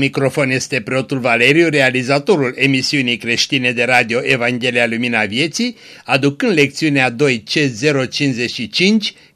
La microfon este preotul Valeriu, realizatorul emisiunii creștine de radio Evanghelia Lumina Vieții, aducând lecțiunea 2C055,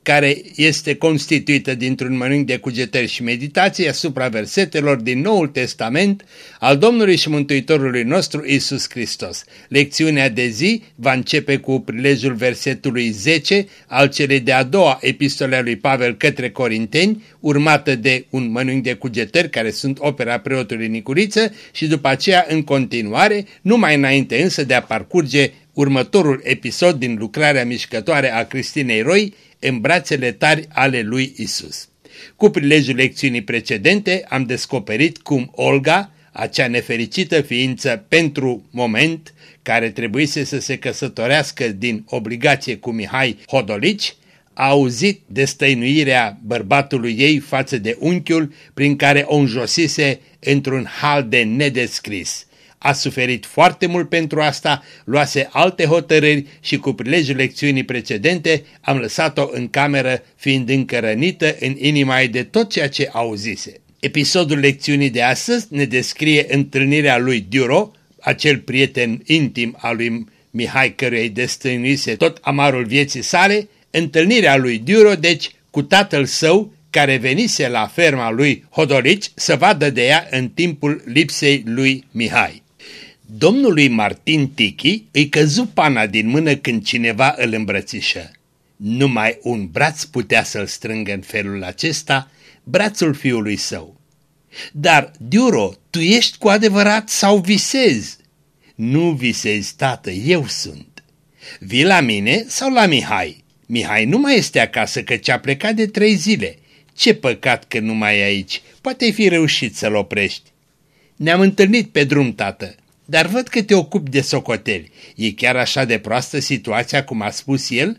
care este constituită dintr-un mănânc de cugetări și meditații asupra versetelor din Noul Testament al Domnului și Mântuitorului nostru Isus Hristos. Lecțiunea de zi va începe cu prilejul versetului 10 al celei de-a doua epistole a lui Pavel către Corinteni, urmată de un mănânc de cugetări care sunt opera preotului Nicuriță și după aceea în continuare, numai înainte însă de a parcurge următorul episod din lucrarea mișcătoare a Cristinei Roi, în brațele tari ale lui Isus. Cu prilejul lecțiunii precedente am descoperit cum Olga, acea nefericită ființă pentru moment, care trebuise să se căsătorească din obligație cu Mihai Hodolici, a auzit destăinuirea bărbatului ei față de unchiul prin care o înjosise într-un hal de nedescris a suferit foarte mult pentru asta, luase alte hotărâri și cu prilejul lecțiunii precedente am lăsat-o în cameră fiind încă rănită în inima ei de tot ceea ce auzise. Episodul lecțiunii de astăzi ne descrie întâlnirea lui Duro, acel prieten intim al lui Mihai căruia îi destăinuise tot amarul vieții sale, întâlnirea lui Duro, deci, cu tatăl său, care venise la ferma lui Hodolici să vadă de ea în timpul lipsei lui Mihai. Domnului Martin Tichi îi căzu pana din mână când cineva îl îmbrățișă. Numai un braț putea să-l strângă în felul acesta, brațul fiului său. Dar, Diuro, tu ești cu adevărat sau visezi? Nu visezi, tată, eu sunt. Vii la mine sau la Mihai? Mihai nu mai este acasă căci a plecat de trei zile. Ce păcat că nu mai e aici, poate fi reușit să-l oprești. Ne-am întâlnit pe drum, tată. Dar văd că te ocupi de socoteli. E chiar așa de proastă situația cum a spus el?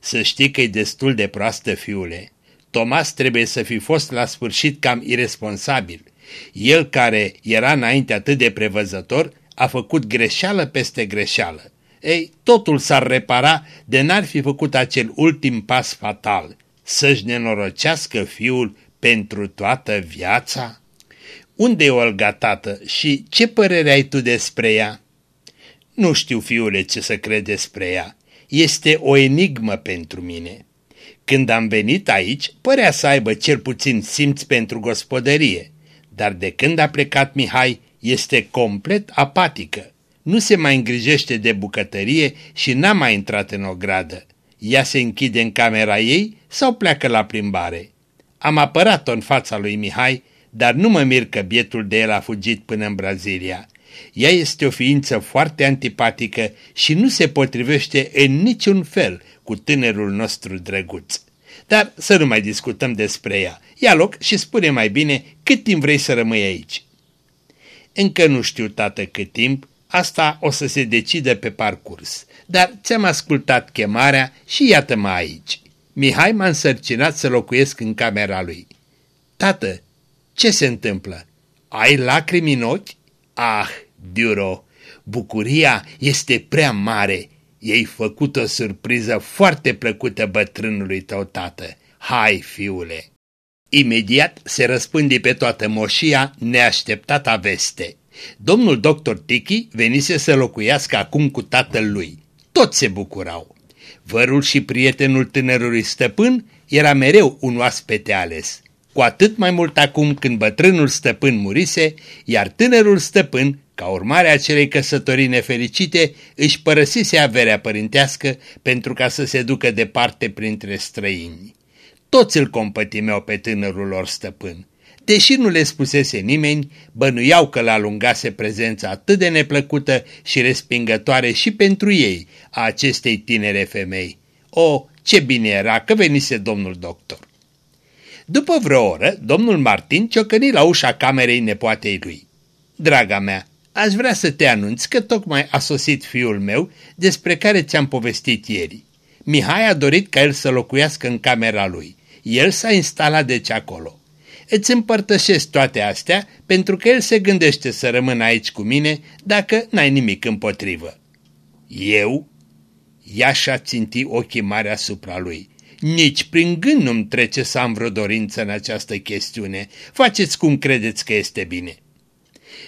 Să știi că e destul de proastă, fiule. Tomas trebuie să fi fost la sfârșit cam irresponsabil. El care era înainte atât de prevăzător a făcut greșeală peste greșeală. Ei, totul s-ar repara de n-ar fi făcut acel ultim pas fatal, să-și nenorocească fiul pentru toată viața? Unde e Olga, tată, și ce părere ai tu despre ea? Nu știu, fiule, ce să cred despre ea. Este o enigmă pentru mine. Când am venit aici, părea să aibă cel puțin simț pentru gospodărie, dar de când a plecat Mihai, este complet apatică. Nu se mai îngrijește de bucătărie și n-a mai intrat în o gradă. Ea se închide în camera ei sau pleacă la plimbare. Am apărat-o în fața lui Mihai dar nu mă mir că bietul de el a fugit până în Brazilia. Ea este o ființă foarte antipatică și nu se potrivește în niciun fel cu tânărul nostru drăguț. Dar să nu mai discutăm despre ea. Ia loc și spune mai bine cât timp vrei să rămâi aici. Încă nu știu, tată, cât timp, asta o să se decide pe parcurs. Dar ți-am ascultat chemarea și iată-mă aici. Mihai m-a însărcinat să locuiesc în camera lui. Tată, ce se întâmplă? Ai lacrimi în ochi? Ah, Duro, bucuria este prea mare. Ei făcut o surpriză foarte plăcută bătrânului tău tată. Hai, fiule! Imediat se răspândi pe toată moșia neașteptata veste. Domnul doctor Tiki venise să locuiască acum cu tatăl lui. Toți se bucurau. Vărul și prietenul tânărului stăpân era mereu un oaspete ales cu atât mai mult acum când bătrânul stăpân murise, iar tânărul stăpân, ca urmare a acelei căsătorii nefericite, își părăsise averea părintească pentru ca să se ducă departe printre străini. Toți îl compătimeau pe tânărul lor stăpân. Deși nu le spusese nimeni, bănuiau că l-alungase prezența atât de neplăcută și respingătoare și pentru ei a acestei tinere femei. O, ce bine era că venise domnul doctor! După vreo oră, domnul Martin ciocăni la ușa camerei nepoatei lui. Draga mea, aș vrea să te anunț că tocmai a sosit fiul meu despre care ți-am povestit ieri. Mihai a dorit ca el să locuiască în camera lui. El s-a instalat deci acolo. Îți împărtășesc toate astea pentru că el se gândește să rămână aici cu mine dacă n-ai nimic împotrivă. Eu? Ea și-a țintit ochii mari asupra lui. Nici prin gând nu-mi trece să am vreo dorință în această chestiune. Faceți cum credeți că este bine.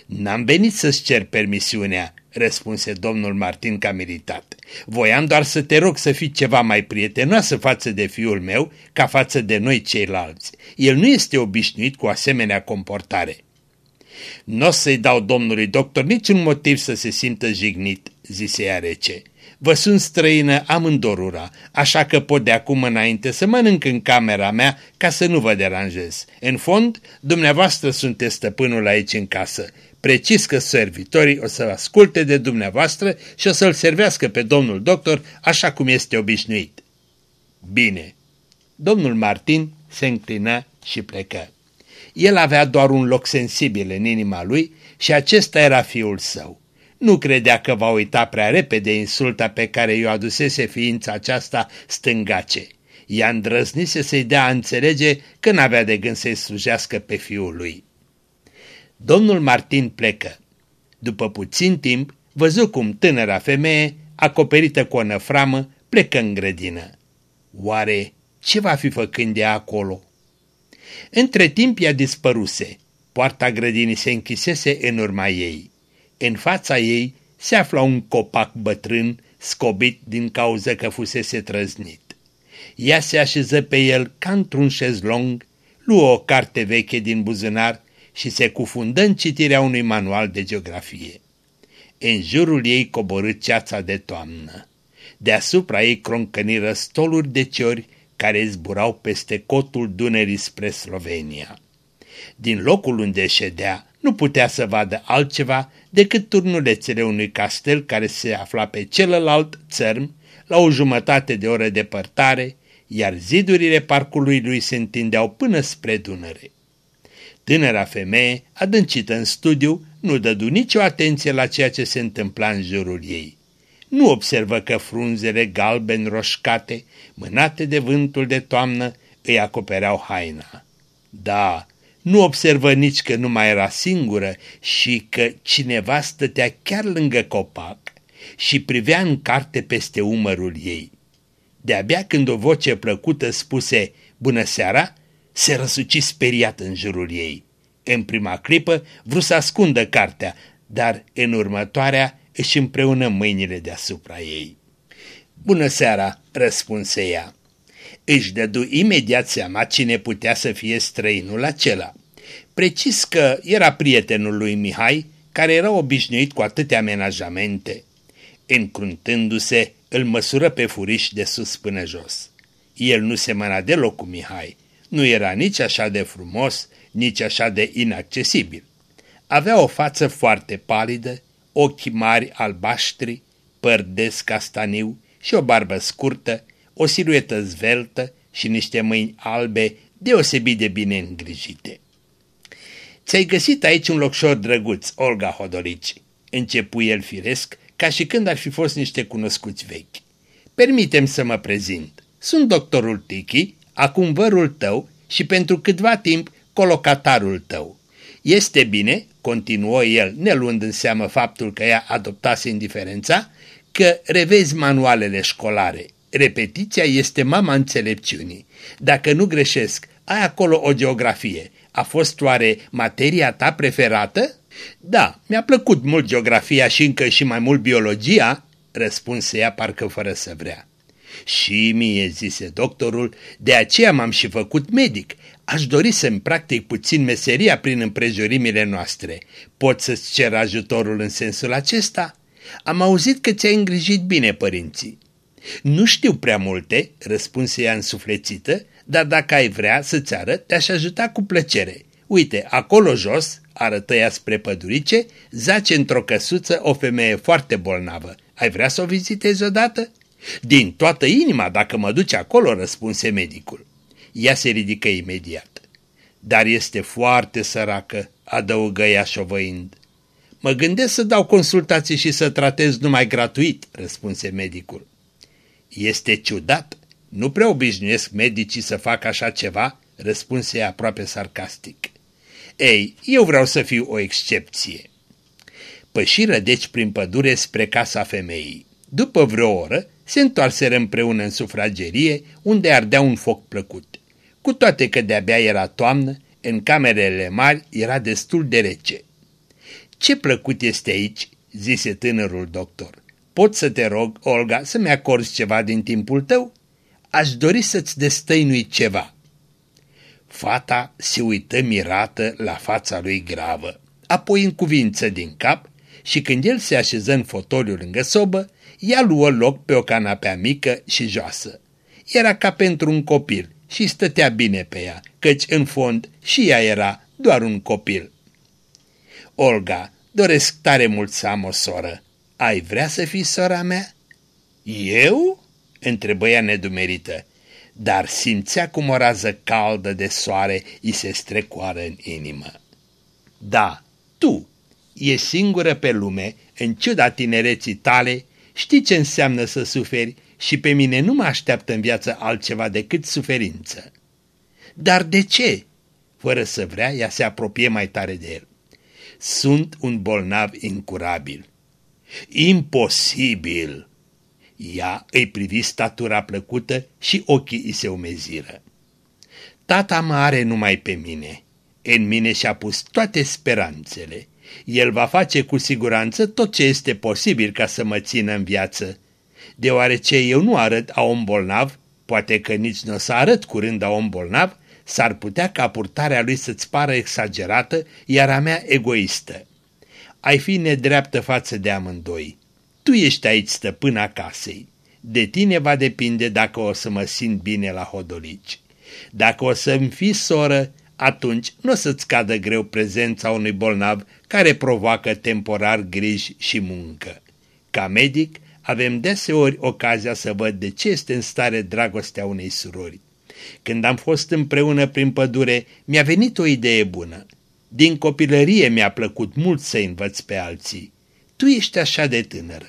N-am venit să-ți cer permisiunea, răspunse domnul Martin ca militat. Voiam doar să te rog să fii ceva mai prietenoasă față de fiul meu ca față de noi ceilalți. El nu este obișnuit cu asemenea comportare. Nu o să-i dau domnului doctor niciun motiv să se simtă jignit, zise ea rece. Vă sunt străină amândorura, așa că pot de acum înainte să mănânc în camera mea ca să nu vă deranjez. În fond, dumneavoastră sunteți stăpânul aici în casă. Precis că servitorii o să asculte de dumneavoastră și o să-l servească pe domnul doctor așa cum este obișnuit. Bine. Domnul Martin se înclină și plecă. El avea doar un loc sensibil în inima lui și acesta era fiul său. Nu credea că va uita prea repede insulta pe care i-o adusese ființa aceasta stângace. Ea îndrăznise să-i dea a înțelege că n-avea de gând să-i slujească pe fiul lui. Domnul Martin plecă. După puțin timp, văzu cum tânăra femeie, acoperită cu o năframă, plecă în grădină. Oare ce va fi făcând ea acolo? Între timp ea dispăruse. Poarta grădinii se închisese în urma ei. În fața ei se afla un copac bătrân, scobit din cauza că fusese trăznit. Ea se așeză pe el ca într-un șezlong, luă o carte veche din buzunar și se cufundă în citirea unui manual de geografie. În jurul ei coborât ceața de toamnă. Deasupra ei croncăniră stoluri de ciori care zburau peste cotul Dunării spre Slovenia. Din locul unde ședea, nu putea să vadă altceva decât turnulețele unui castel care se afla pe celălalt țărm, la o jumătate de oră depărtare, iar zidurile parcului lui se întindeau până spre Dunăre. Tânăra femeie, adâncită în studiu, nu dădu nicio atenție la ceea ce se întâmpla în jurul ei. Nu observă că frunzele galben roșcate, mânate de vântul de toamnă, îi acopereau haina. Da, nu observă nici că nu mai era singură și că cineva stătea chiar lângă copac și privea în carte peste umărul ei. De-abia când o voce plăcută spuse, Bună seara!" se răsuci speriat în jurul ei. În prima clipă vrut să ascundă cartea, dar în următoarea își împreună mâinile deasupra ei. Bună seara!" răspunse ea. Își dădu imediat seama cine putea să fie străinul acela. Precis că era prietenul lui Mihai, care era obișnuit cu atâtea amenajamente. Încruntându-se, îl măsură pe furiș de sus până jos. El nu semăna deloc cu Mihai, nu era nici așa de frumos, nici așa de inaccesibil. Avea o față foarte palidă, ochi mari albaștri, păr des castaniu și o barbă scurtă, o siluetă zveltă și niște mâini albe deosebit de bine îngrijite. Ți-ai găsit aici un locșor drăguț, Olga Hodorici, începu el firesc, ca și când ar fi fost niște cunoscuți vechi. Permitem să mă prezint. Sunt doctorul Tiki, acum vărul tău și pentru câtva timp colocatarul tău. Este bine, continuă el, ne luând în seamă faptul că ea adoptase indiferența, că revezi manualele școlare. Repetiția este mama înțelepciunii. Dacă nu greșesc, ai acolo o geografie. A fost oare materia ta preferată? Da, mi-a plăcut mult geografia și încă și mai mult biologia, răspunse ea parcă fără să vrea. Și mie, zise doctorul, de aceea m-am și făcut medic. Aș dori să-mi practic puțin meseria prin împrejurimile noastre. Pot să-ți cer ajutorul în sensul acesta? Am auzit că ți-ai îngrijit bine părinții. Nu știu prea multe, răspunse ea însuflețită, dar dacă ai vrea să-ți arăt, te-aș ajuta cu plăcere. Uite, acolo jos, arătă ea spre pădurice, zace într-o căsuță o femeie foarte bolnavă. Ai vrea să o vizitezi odată? Din toată inima, dacă mă duci acolo, răspunse medicul. Ea se ridică imediat. Dar este foarte săracă, adăugă ea șovăind. Mă gândesc să dau consultații și să tratez numai gratuit, răspunse medicul. Este ciudat, nu prea obișnuiesc medicii să facă așa ceva, răspunse ea aproape sarcastic. Ei, eu vreau să fiu o excepție. Pășiră deci prin pădure spre casa femeii. După vreo oră, se întoarseră împreună în sufragerie, unde ardea un foc plăcut. Cu toate că de-abia era toamnă, în camerele mari era destul de rece. Ce plăcut este aici?" zise tânărul doctor. Pot să te rog, Olga, să-mi acorzi ceva din timpul tău? Aș dori să-ți destăinui ceva." Fata se uită mirată la fața lui gravă, apoi în cuvință din cap și când el se așeză în fotoliu lângă sobă, ea luă loc pe o canapea mică și joasă. Era ca pentru un copil și stătea bine pe ea, căci în fond și ea era doar un copil. Olga, doresc tare mult să am o soră. Ai vrea să fii sora mea? Eu? Întrebă ea nedumerită, dar simțea cum o rază caldă de soare îi se strecoară în inimă. Da, tu, e singură pe lume, în ciuda tinereții tale, știi ce înseamnă să suferi și pe mine nu mă așteaptă în viață altceva decât suferință. Dar de ce? Fără să vrea, ea se apropie mai tare de el. Sunt un bolnav incurabil. Imposibil! Ea îi privi statura plăcută și ochii îi se umeziră. Tata mă are numai pe mine. În mine și-a pus toate speranțele. El va face cu siguranță tot ce este posibil ca să mă țină în viață. Deoarece eu nu arăt a om bolnav, poate că nici nu o să arăt curând a om bolnav, s-ar putea ca purtarea lui să-ți pară exagerată, iar a mea egoistă. Ai fi nedreaptă față de amândoi. Tu ești aici stăpâna casei. De tine va depinde dacă o să mă simt bine la hodolici. Dacă o să-mi fii soră, atunci nu o să-ți cadă greu prezența unui bolnav care provoacă temporar griji și muncă. Ca medic, avem deseori ocazia să văd de ce este în stare dragostea unei surori. Când am fost împreună prin pădure, mi-a venit o idee bună. Din copilărie mi-a plăcut mult să învăț pe alții. Tu ești așa de tânără.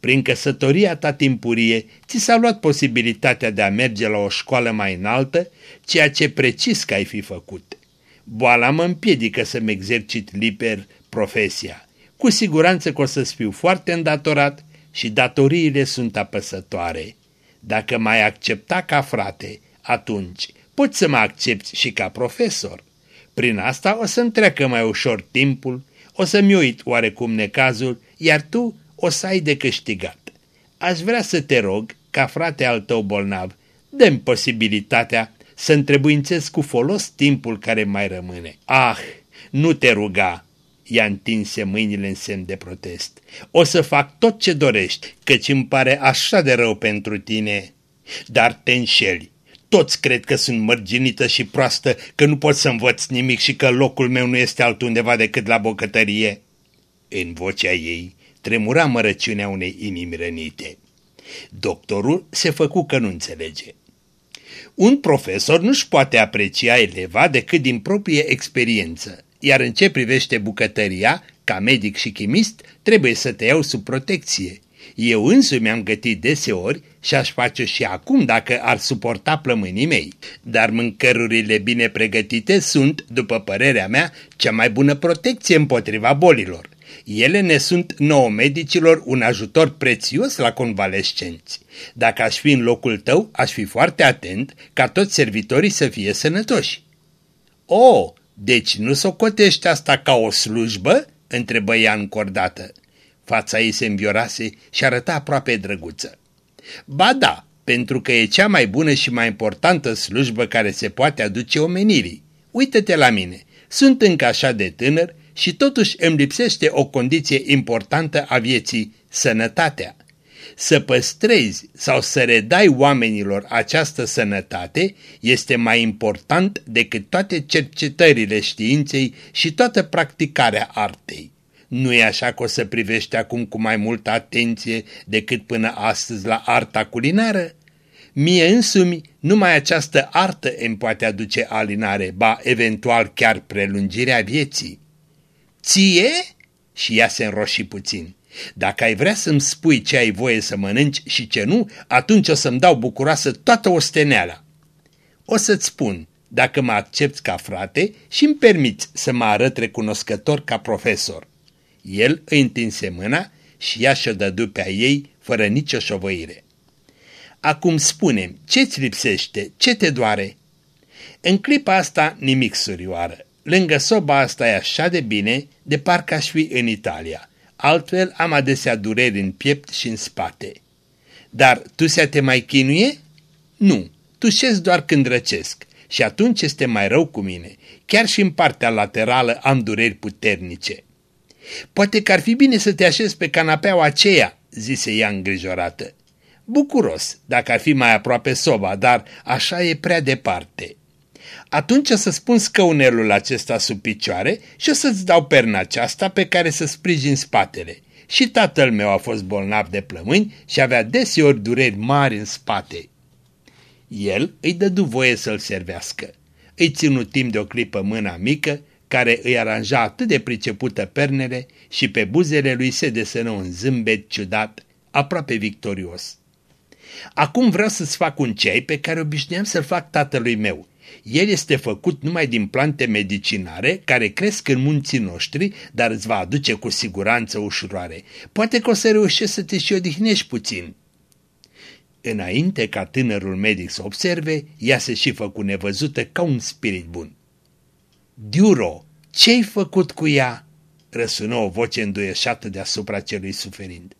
Prin căsătoria ta timpurie, ți s-a luat posibilitatea de a merge la o școală mai înaltă, ceea ce precis că ai fi făcut. Boala mă împiedică să-mi exercit liber profesia. Cu siguranță că o să fiu foarte îndatorat și datoriile sunt apăsătoare. Dacă m-ai accepta ca frate, atunci poți să mă accepti și ca profesor. Prin asta o să-mi treacă mai ușor timpul, o să-mi uit oarecum necazul, iar tu o să ai de câștigat. Aș vrea să te rog, ca frate al tău bolnav, dă posibilitatea să întrebuințez cu folos timpul care mai rămâne. Ah, nu te ruga! I-a întinse mâinile în semn de protest. O să fac tot ce dorești, căci îmi pare așa de rău pentru tine. Dar te înșeli. Toți cred că sunt mărginită și proastă, că nu pot să învăț nimic și că locul meu nu este altundeva decât la bocătărie. În vocea ei tremura mărăciunea unei inimi rănite. Doctorul se făcu că nu înțelege. Un profesor nu-și poate aprecia eleva decât din proprie experiență, iar în ce privește bucătăria, ca medic și chimist, trebuie să te iau sub protecție. Eu însumi am gătit deseori și aș face și acum dacă ar suporta plămânii mei, dar mâncărurile bine pregătite sunt, după părerea mea, cea mai bună protecție împotriva bolilor. Ele ne sunt nouă medicilor un ajutor prețios la convalescenți. Dacă aș fi în locul tău, aș fi foarte atent ca toți servitorii să fie sănătoși. O, deci nu socotești asta ca o slujbă? întrebă ea încordată. Fața ei se înviorase și arăta aproape drăguță. Ba da, pentru că e cea mai bună și mai importantă slujbă care se poate aduce omenirii. Uită-te la mine, sunt încă așa de tânăr și totuși îmi lipsește o condiție importantă a vieții, sănătatea. Să păstrezi sau să redai oamenilor această sănătate este mai important decât toate cercetările științei și toată practicarea artei. Nu e așa că o să privești acum cu mai multă atenție decât până astăzi la arta culinară? Mie însumi numai această artă îmi poate aduce alinare, ba eventual chiar prelungirea vieții. Ție? Și ea se înroși puțin. Dacă ai vrea să-mi spui ce ai voie să mănânci și ce nu, atunci o să-mi dau bucuroasă toată osteneala. O să-ți spun, dacă mă accepti ca frate și îmi permiți să mă arăt recunoscător ca profesor. El îi întinse mâna și ea și-o dădu pe a ei fără nicio șovăire. Acum spunem, ce-ți lipsește, ce te doare? În clipa asta nimic, surioară. Lângă soba asta e așa de bine, de parcă aș fi în Italia. Altfel am adesea dureri în piept și în spate. Dar tu se te mai chinuie? Nu, tușesc doar când răcesc și atunci este mai rău cu mine. Chiar și în partea laterală am dureri puternice. Poate că ar fi bine să te așezi pe canapeaua aceea, zise ea îngrijorată. Bucuros, dacă ar fi mai aproape soba, dar așa e prea departe. Atunci o să spun scăunelul acesta sub picioare și o să-ți dau perna aceasta pe care să sprijin spatele. Și tatăl meu a fost bolnav de plămâni și avea deseori dureri mari în spate. El îi dădu voie să-l servească. Îi ținu timp de o clipă mâna mică, care îi aranja atât de pricepută pernele și pe buzele lui se desenă un zâmbet ciudat, aproape victorios. Acum vreau să-ți fac un ceai pe care obișnuiam să-l fac tatălui meu. El este făcut numai din plante medicinare care cresc în munții noștri, dar îți va aduce cu siguranță ușuroare. Poate că o să reușești să te și odihnești puțin. Înainte ca tânărul medic să observe, ea se și făcu nevăzută ca un spirit bun. Diuro, ce-ai făcut cu ea?" răsună o voce înduieșată deasupra celui suferind.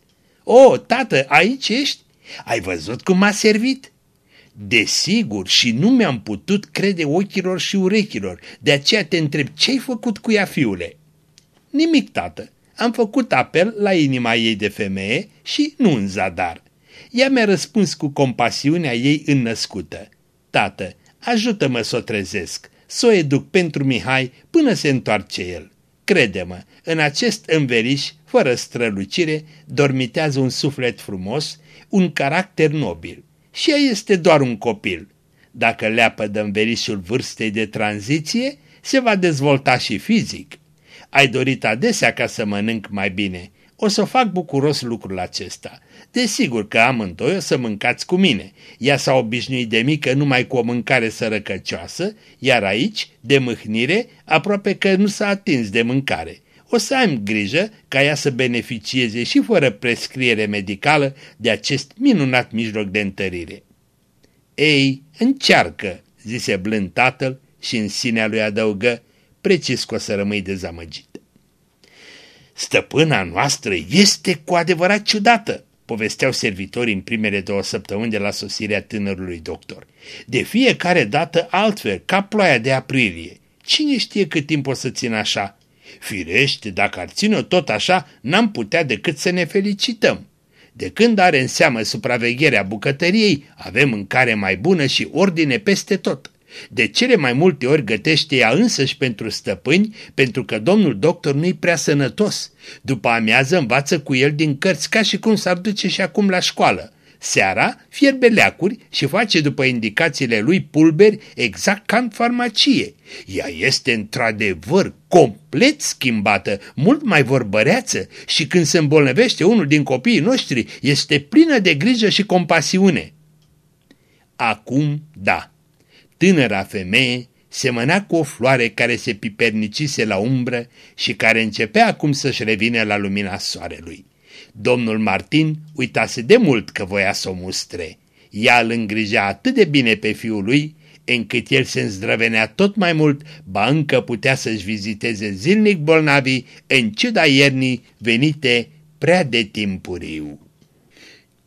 O, tată, aici ești? Ai văzut cum m-a servit?" Desigur, și nu mi-am putut crede ochilor și urechilor, de aceea te întreb ce-ai făcut cu ea, fiule?" Nimic, tată. Am făcut apel la inima ei de femeie și nu în zadar. Ea mi-a răspuns cu compasiunea ei înnăscută. Tată, ajută-mă să o trezesc, să o educ pentru Mihai până se întoarce el. Crede-mă, în acest înveliș, fără strălucire, dormitează un suflet frumos, un caracter nobil. Și ea este doar un copil. Dacă leapă de învelișul vârstei de tranziție, se va dezvolta și fizic. Ai dorit adesea ca să mănânc mai bine. O să fac bucuros lucrul acesta. Desigur că amândoi o să mâncați cu mine. Ea s-a obișnuit de mică numai cu o mâncare sărăcăcioasă, iar aici, de mâhnire, aproape că nu s-a atins de mâncare. O să am grijă ca ea să beneficieze și fără prescriere medicală de acest minunat mijloc de întărire. Ei, încearcă, zise blând tatăl și în sinea lui adăugă, precis că o să rămâi dezamăgit. Stăpâna noastră este cu adevărat ciudată, povesteau servitorii în primele două săptămâni de la sosirea tânărului doctor. De fiecare dată altfel, ca ploaia de aprilie. Cine știe cât timp o să țină așa? Firește, dacă ar ține tot așa, n-am putea decât să ne felicităm. De când are în seamă supravegherea bucătăriei, avem mâncare mai bună și ordine peste tot. De cele mai multe ori gătește ea însăși pentru stăpâni, pentru că domnul doctor nu-i prea sănătos. După amiază învață cu el din cărți ca și cum s-ar duce și acum la școală. Seara fierbe leacuri și face după indicațiile lui pulberi exact ca în farmacie. Ea este într-adevăr complet schimbată, mult mai vorbăreață și când se îmbolnăvește unul din copiii noștri este plină de grijă și compasiune. Acum, da, tânăra femeie semăna cu o floare care se pipernicise la umbră și care începea acum să-și revină la lumina soarelui. Domnul Martin uitase de mult că voia să o mustre. Ea îl îngrija atât de bine pe fiul lui, încât el se îndrăvenea tot mai mult, ba încă putea să-și viziteze zilnic bolnavii, în ciuda iernii venite prea de timpuriu.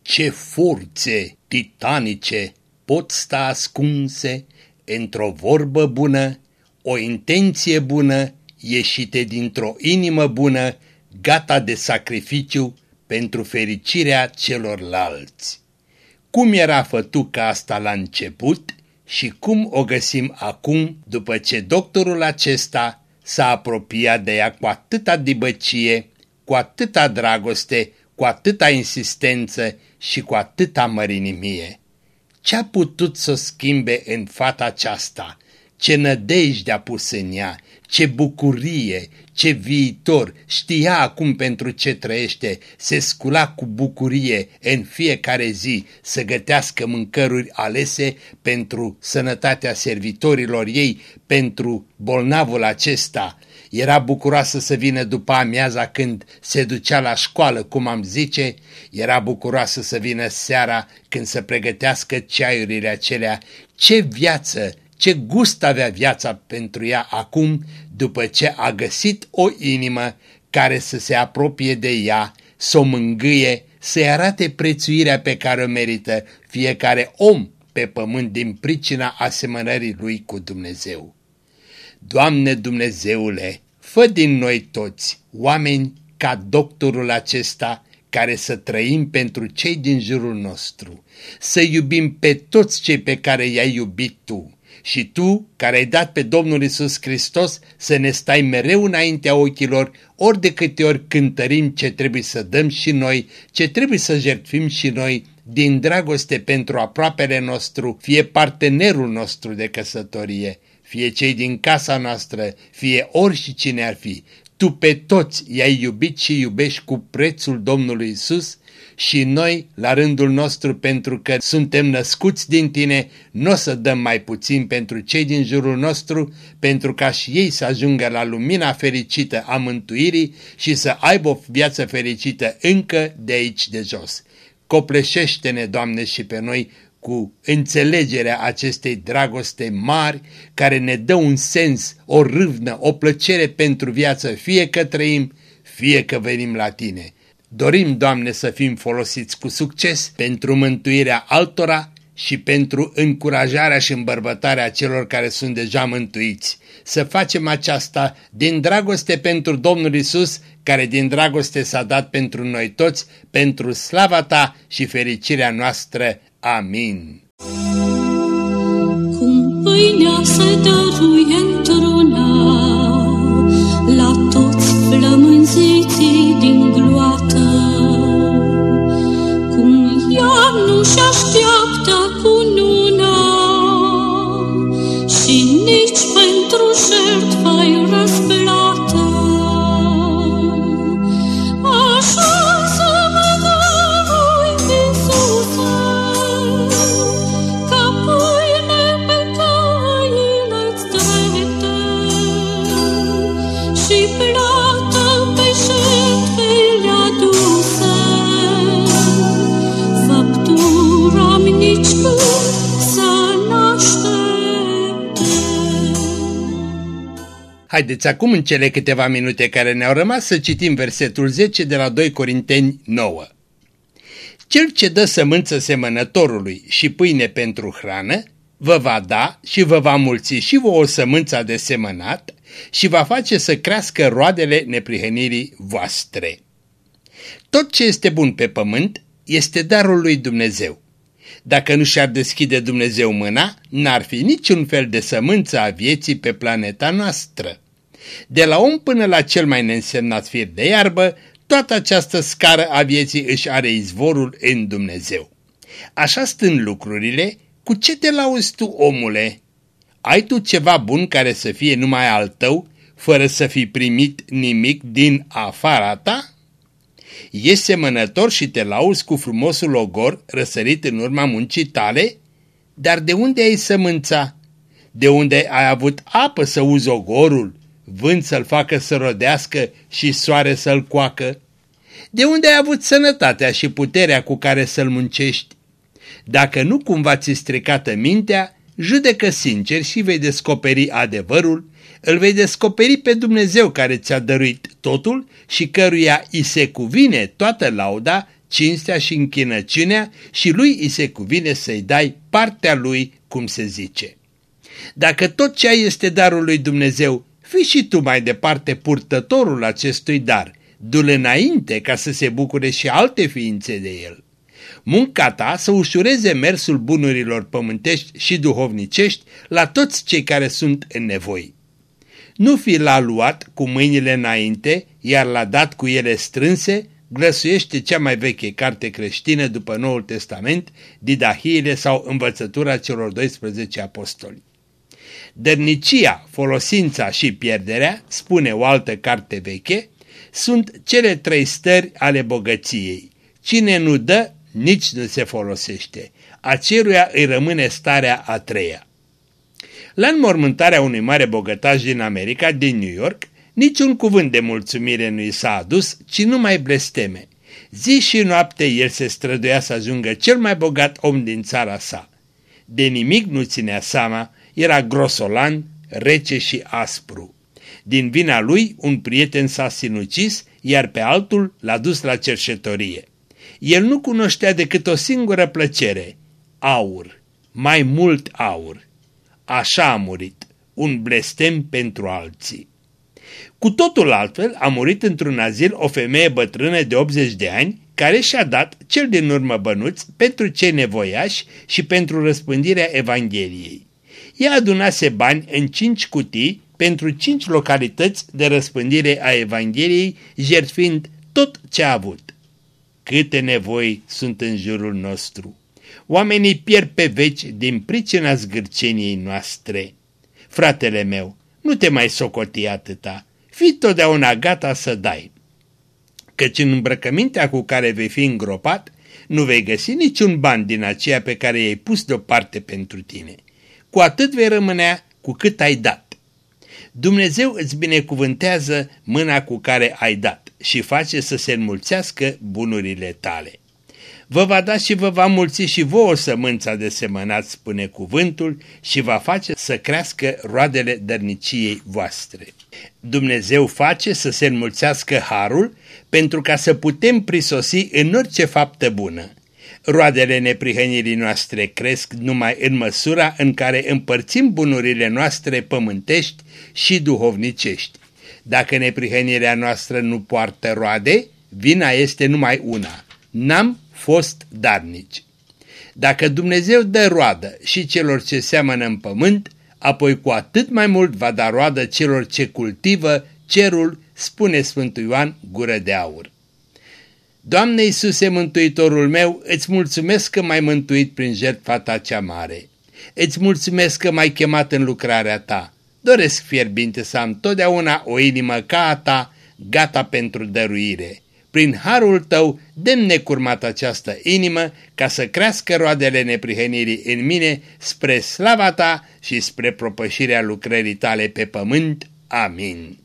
Ce forțe titanice pot sta ascunse într-o vorbă bună, o intenție bună, ieșite dintr-o inimă bună, gata de sacrificiu pentru fericirea celorlalți. Cum era fătuca asta la început și cum o găsim acum după ce doctorul acesta s-a apropiat de ea cu atâta dibăcie, cu atâta dragoste, cu atâta insistență și cu atâta mărinimie. Ce-a putut să schimbe în fata aceasta? Ce nădejde a pus în ea, ce bucurie, ce viitor, știa acum pentru ce trăiește, se scula cu bucurie în fiecare zi să gătească mâncăruri alese pentru sănătatea servitorilor ei, pentru bolnavul acesta. era bucuroasă să vină după amiaza când se ducea la școală, cum am zice, era bucuroasă să vină seara când să pregătească ceaiurile acelea. Ce viață, ce gust avea viața pentru ea acum, după ce a găsit o inimă care să se apropie de ea, să o mângâie, să-i arate prețuirea pe care o merită fiecare om pe pământ din pricina asemănării lui cu Dumnezeu. Doamne Dumnezeule, fă din noi toți oameni ca doctorul acesta care să trăim pentru cei din jurul nostru, să iubim pe toți cei pe care i-ai iubit Tu și Tu care ai dat pe Domnul Isus Hristos să ne stai mereu înaintea ochilor ori de câte ori cântărim ce trebuie să dăm și noi, ce trebuie să jertfim și noi din dragoste pentru aproapele nostru, fie partenerul nostru de căsătorie, fie cei din casa noastră, fie ori și cine ar fi, tu pe toți i-ai iubit și iubești cu prețul Domnului Isus și noi, la rândul nostru, pentru că suntem născuți din tine, nu o să dăm mai puțin pentru cei din jurul nostru, pentru ca și ei să ajungă la lumina fericită a mântuirii și să aibă o viață fericită încă de aici de jos. Copleșește-ne, Doamne, și pe noi cu înțelegerea acestei dragoste mari care ne dă un sens, o râvnă, o plăcere pentru viață, fie că trăim, fie că venim la Tine. Dorim, Doamne, să fim folosiți cu succes pentru mântuirea altora și pentru încurajarea și îmbărbătarea celor care sunt deja mântuiți. Să facem aceasta din dragoste pentru Domnul Isus, care din dragoste s-a dat pentru noi toți, pentru slava Ta și fericirea noastră. Amin. Cum pâinea se dăruie Haideți acum în cele câteva minute care ne-au rămas să citim versetul 10 de la 2 Corinteni 9. Cel ce dă sămânță semănătorului și pâine pentru hrană, vă va da și vă va mulți și vă o sămânța de semănat și va face să crească roadele neprihănirii voastre. Tot ce este bun pe pământ este darul lui Dumnezeu. Dacă nu și-ar deschide Dumnezeu mâna, n-ar fi niciun fel de sămânță a vieții pe planeta noastră. De la om până la cel mai neînsemnat fir de iarbă, toată această scară a vieții își are izvorul în Dumnezeu. Așa stând lucrurile, cu ce te lauzi tu, omule? Ai tu ceva bun care să fie numai al tău, fără să fi primit nimic din afara ta? Ești semănător și te lauzi cu frumosul ogor răsărit în urma muncii tale? Dar de unde ai sămânța? De unde ai avut apă să uzi ogorul, vânt să-l facă să rodească și soare să-l coacă? De unde ai avut sănătatea și puterea cu care să-l muncești? Dacă nu cumva ți stricată mintea, judecă sincer și vei descoperi adevărul, îl vei descoperi pe Dumnezeu care ți-a dăruit totul și căruia îi se cuvine toată lauda, cinstea și închinăciunea și lui îi se cuvine să-i dai partea lui, cum se zice. Dacă tot ce ai este darul lui Dumnezeu, fii și tu mai departe purtătorul acestui dar, du-l înainte ca să se bucure și alte ființe de el. Munca ta să ușureze mersul bunurilor pământești și duhovnicești la toți cei care sunt în nevoi. Nu fi la luat cu mâinile înainte, iar la dat cu ele strânse, glăsuiește cea mai veche carte creștină după Noul Testament, Didahiile sau Învățătura celor 12 apostoli. Dărnicia, folosința și pierderea, spune o altă carte veche, sunt cele trei stări ale bogăției. Cine nu dă, nici nu se folosește. Aceruia îi rămâne starea a treia. La înmormântarea unui mare bogătaș din America, din New York, Niciun cuvânt de mulțumire nu i s-a adus, ci numai blesteme. Zi și noapte el se străduia să ajungă cel mai bogat om din țara sa. De nimic nu ținea seama, era grosolan, rece și aspru. Din vina lui, un prieten s-a sinucis, iar pe altul l-a dus la cerșetorie. El nu cunoștea decât o singură plăcere, aur, mai mult aur. Așa a murit, un blestem pentru alții. Cu totul altfel a murit într-un azil o femeie bătrână de 80 de ani care și-a dat cel din urmă bănuți pentru cei nevoiași și pentru răspândirea Evangheliei. Ea adunase bani în cinci cutii pentru cinci localități de răspândire a Evangheliei, jertfind tot ce a avut. Câte nevoi sunt în jurul nostru! Oamenii pierd pe veci din pricina zgârceniei noastre. Fratele meu, nu te mai socoti atâta, fii totdeauna gata să dai. Căci în îmbrăcămintea cu care vei fi îngropat, nu vei găsi niciun ban din aceea pe care i-ai pus deoparte pentru tine. Cu atât vei rămânea cu cât ai dat. Dumnezeu îți binecuvântează mâna cu care ai dat și face să se înmulțească bunurile tale. Vă va da și vă va mulți și vouă sămânța de semănat, spune cuvântul, și va face să crească roadele dărniciei voastre. Dumnezeu face să se înmulțească harul pentru ca să putem prisosi în orice faptă bună. Roadele neprihănirii noastre cresc numai în măsura în care împărțim bunurile noastre pământești și duhovnicești. Dacă neprihănirea noastră nu poartă roade, vina este numai una. N-am fost darnici. Dacă Dumnezeu dă roadă și celor ce seamănă în pământ, apoi cu atât mai mult va da roadă celor ce cultivă cerul, spune Sfântul Ioan, gură de aur. Doamne Iisuse, Mântuitorul meu, îți mulțumesc că m-ai mântuit prin jertfa ta cea mare. Îți mulțumesc că m-ai chemat în lucrarea ta. Doresc fierbinte să am totdeauna o inimă ca a ta, gata pentru dăruire. Prin harul tău, demne curmat această inimă ca să crească roadele neprihănirii în mine spre slava ta și spre propășirea lucrării tale pe pământ. Amin.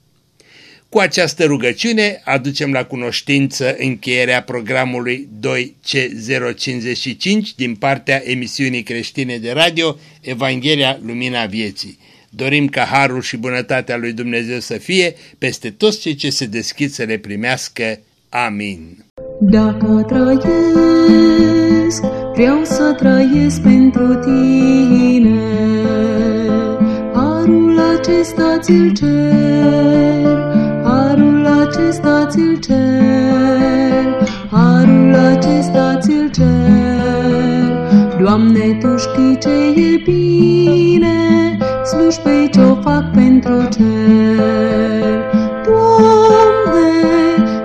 Cu această rugăciune aducem la cunoștință încheierea programului 2C055 din partea emisiunii creștine de radio Evanghelia Lumina Vieții. Dorim ca harul și bunătatea lui Dumnezeu să fie peste toți cei ce se deschid să le primească. Amin. Dacă trăiesc, vreau să trăiesc pentru tine. Harul acesta ți-l cer, harul acesta ți-l cer, harul acesta ți-l cer. Doamne, Tu știi ce e bine, slujbei ce-o fac pentru cer. Doamne,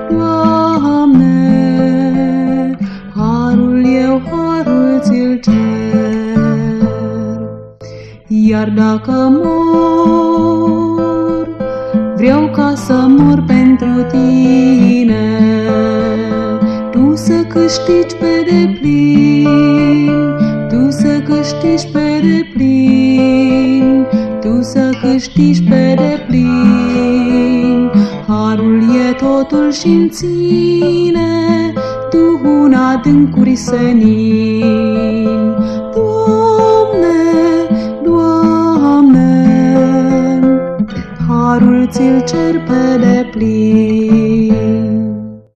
Doamne, harul eu, harul ți-l cer. Iar dacă mor, vreau ca să mor pentru tine, tu să câștigi pe deplin, tu să câștigi pe deplin, tu să câștigi pe deplin. Harul e totul și în ține, tu un adâncuri senin. Ți-l cer pe deplin.